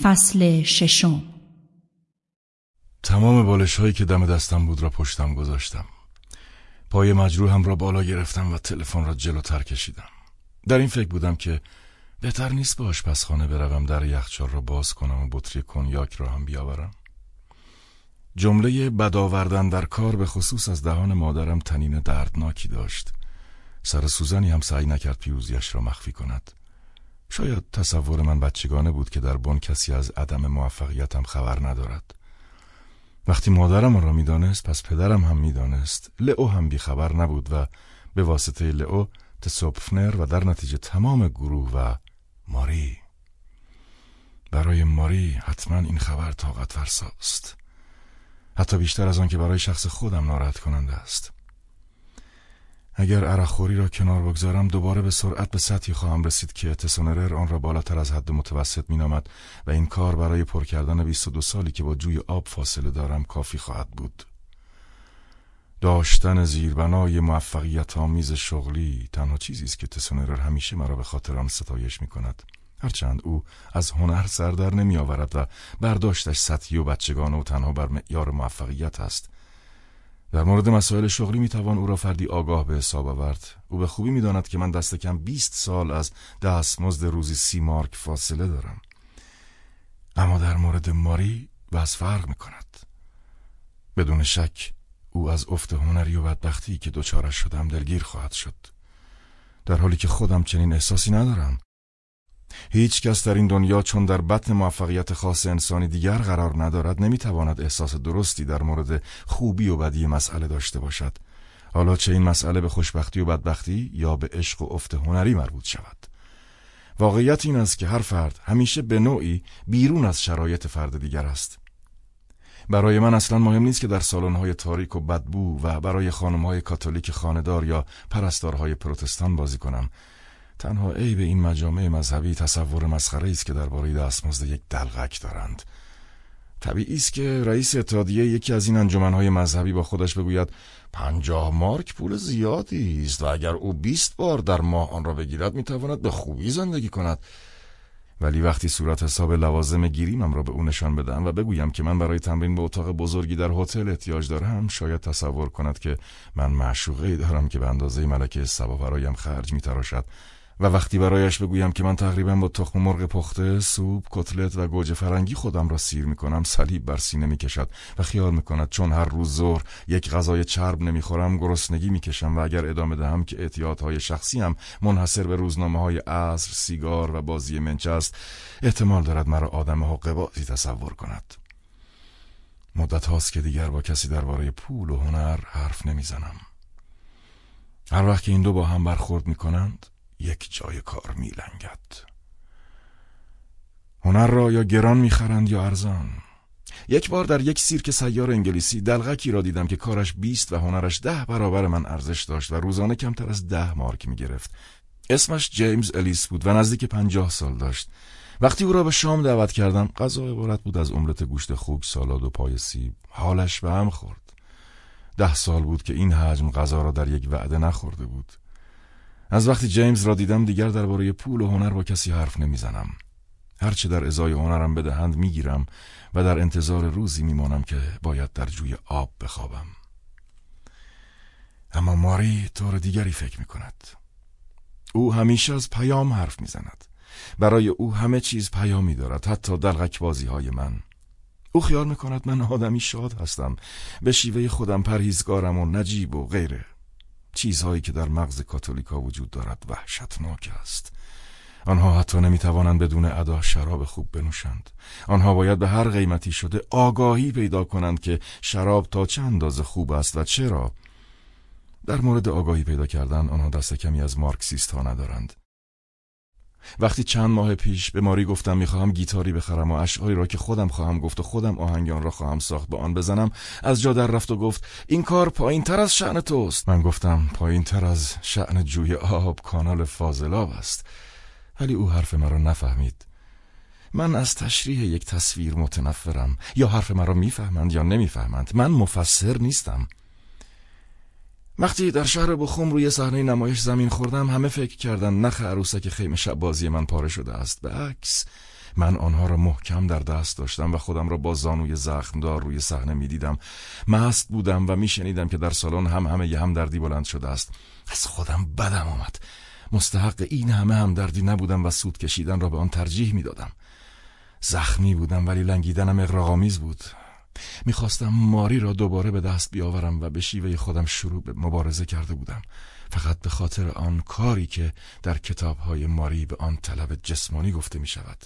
فصل ششم. تمام بالش هایی که دم دستم بود را پشتم گذاشتم. پای مجروحم را بالا گرفتم و تلفن را جلوتر کشیدم. در این فکر بودم که بهتر نیست به آشپزخانه بروم در یخچال را باز کنم و بطری کنیاک را هم بیاورم. جمله بد آوردن در کار به خصوص از دهان مادرم تنین دردناکی داشت. سر سوزنی هم سعی نکرد پیروزیش را مخفی کند. شاید تصور من بچگانه بود که در بن کسی از عدم موفقیتم خبر ندارد. وقتی مادرم را می‌دانست پس پدرم هم می‌دانست. لئو هم بیخبر نبود و به واسطه لئو تسوپفنر و در نتیجه تمام گروه و ماری. برای ماری حتما این خبر طاقت فرساست حتی بیشتر از آن که برای شخص خودم ناراحت کننده است. اگر عرقخوری را کنار بگذارم دوباره به سرعت به سطحی خواهم رسید که تسونرر آن را بالاتر از حد متوسط مینامد و این کار برای پر کردن 22 سالی که با جوی آب فاصله دارم کافی خواهد بود. داشتن زیربنای موفقیت آمیز شغلی تنها چیزی است که تسونرر همیشه مرا به خاطر آن ستایش می کند هرچند او از هنر سر در نمی آورد و برداشتش سطحی و بچگانه و تنها بر معیار موفقیت است. در مورد مسائل شغلی می توان او را فردی آگاه به حساب آورد. او به خوبی می داند که من دست کم 20 سال از دستمزد روزی سی مارک فاصله دارم. اما در مورد ماری بس فرق می کند بدون شک او از افت هنری و بدبختی که دوچارش شدم دلگیر خواهد شد. در حالی که خودم چنین احساسی ندارم هیچ کس در این دنیا چون در بطن موفقیت خاص انسانی دیگر قرار ندارد نمی‌تواند احساس درستی در مورد خوبی و بدی مسئله داشته باشد. حالا چه این مسئله به خوشبختی و بدبختی یا به عشق و افت هنری مربوط شود؟ واقعیت این است که هر فرد همیشه به نوعی بیرون از شرایط فرد دیگر است. برای من اصلا مهم نیست که در سالن‌های تاریک و بدبو و برای خانم‌های کاتولیک خاندار یا پرستارهای پروتستان بازی کنم. تنها عیب این مجامع مذهبی تصور مسخره است که درباره دستمزد یک دلغک دارند. طبیعی است که رئیس اتحادیه یکی از این انجمنهای مذهبی با خودش بگوید پنجاه مارک پول زیادی است و اگر او بیست بار در ماه آن را بگیرد می‌تواند به خوبی زندگی کند. ولی وقتی صورت حساب لوازم گیریمم را به او نشان بدم و بگویم که من برای تمرین به اتاق بزرگی در هتل احتیاج دارم شاید تصور کند که من معشوقه دارم که به اندازه ملکه سبا برایم خرج میتراشد. و وقتی برایش بگویم که من تقریبا با تخم مرغ پخته، سوپ، کتلت و گوجه فرنگی خودم را سیر می کنم صلیب بر سینه می کشد و خیال می کند چون هر روز ظهر یک غذای چرب نمی‌خورم گرسنگی می کشم و اگر ادامه دهم که اعتیادهای شخصی هم منحصر به روزنامه های عصر، سیگار و بازی منچه است احتمال دارد مرا آدم حقبازی تصور کند مدت هاست که دیگر با کسی درباره پول و هنر حرف نمی‌زنم. هر وقت که این دو با هم برخورد می کنند یک جای کار میلنگد. هنر را یا گران می‌خرند یا ارزان. یک بار در یک سیرک سیار انگلیسی دلغکی را دیدم که کارش بیست و هنرش ده برابر من ارزش داشت و روزانه کمتر از ده مارک می‌گرفت. اسمش جیمز الیس بود و نزدیک پنجاه سال داشت. وقتی او را به شام دعوت کردم غذا عبارت بود از املت گوشت خوک سالاد و پای سیب. حالش به هم خورد. ده سال بود که این حجم غذا را در یک وعده نخورده بود. از وقتی جیمز را دیدم دیگر درباره پول و هنر با کسی حرف نمی‌زنم. هرچه در ازای هنرم بدهند می‌گیرم و در انتظار روزی میمانم که باید در جوی آب بخوابم. اما ماری طور دیگری فکر می کند او همیشه از پیام حرف می‌زند. برای او همه چیز پیامی دارد حتی دلغک بازی های من. او خیال می کند من آدمی شاد هستم به شیوه خودم پرهیزگارم و نجیب و غیره. چیزهایی که در مغز کاتولیکا وجود دارد وحشتناک است. آنها حتی نمی‌توانند بدون ادا شراب خوب بنوشند. آنها باید به هر قیمتی شده آگاهی پیدا کنند که شراب تا چه اندازه خوب است و چرا. در مورد آگاهی پیدا کردن آنها دست کمی از مارکسیست ها ندارند. وقتی چند ماه پیش به ماری گفتم می‌خواهم گیتاری بخرم و اشعاری را که خودم خواهم گفت و خودم آهنگان را خواهم ساخت به آن بزنم از جا در رفت و گفت این کار پایین تر از شعن توست. من گفتم پایین تر از شعن جوی آب کانال فاضلاب است. ولی او حرف مرا نفهمید. من از تشریح یک تصویر متنفرم. یا حرف مرا می‌فهمند یا نمی‌فهمند. من مفسر نیستم. وقتی در شهر بخوم روی صحنه نمایش زمین خوردم همه فکر کردن نخ عروسک خیمه شب بازی من پاره شده است. به عکس من آنها را محکم در دست داشتم و خودم را با زانوی زخمدار روی صحنه می‌دیدم. مست بودم و میشنیدم که در سالن هم همه ی همدردی بلند شده است. از خودم بدم آمد. مستحق این همه همدردی نبودم و سود کشیدن را به آن ترجیح می‌دادم. زخمی بودم ولی لنگیدنم اقراغامیز بود. می‌خواستم ماری را دوباره به دست بیاورم و به شیوه خودم شروع به مبارزه کرده بودم. فقط به خاطر آن کاری که در کتابهای ماری به آن طلب جسمانی گفته می شود